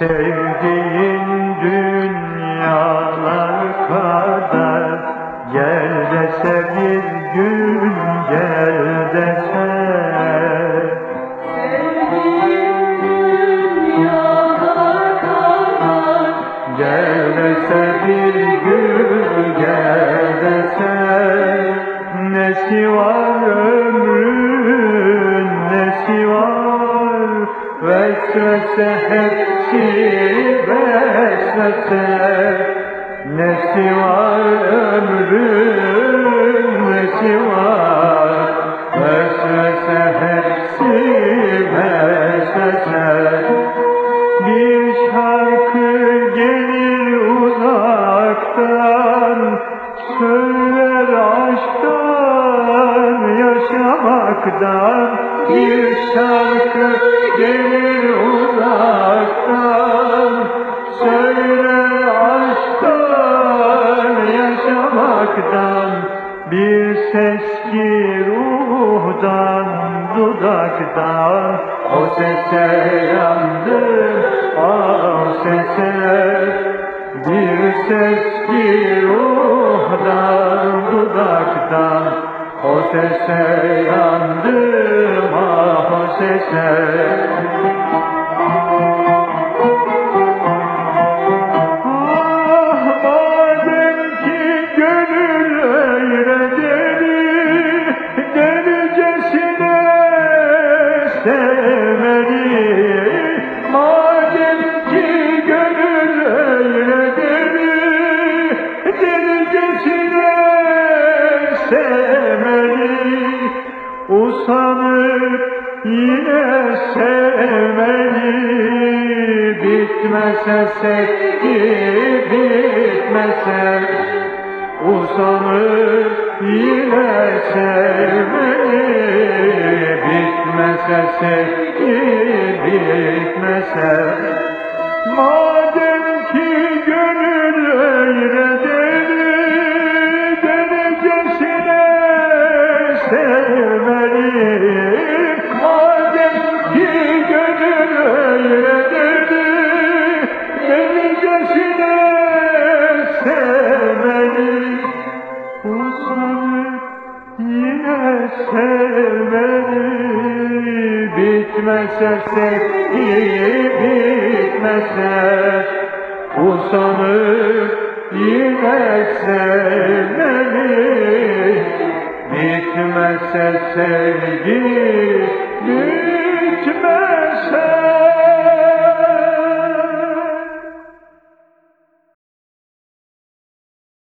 Sevdiğin dünyalar kadar. Gel dese bir gün gel dese. Gel dese bir gün gel dese. Nesi var ömrün Vesvese hepsi vesvese. Nesi var ömrün nesi var Vesvese hepsi vesvese. Bir şarkı gelir uzaktan Söyler aşktan, yaşamaktan Bir şarkı gelir uzaktan. Söyler aşktan, yaşamaktan. Bir ses ki ruhdan, dudaktan. O sese yandım, o sese sese yandım, ah o sese. Ah Usanıp yine sevmeli Bitmese sevgi bitmese Usanıp yine sevmeli Bitmese sevgi bitmese Madem sevmeni bitmese sevgiyi bitmese usanır yine sevmeni bitmese sevgi bitmese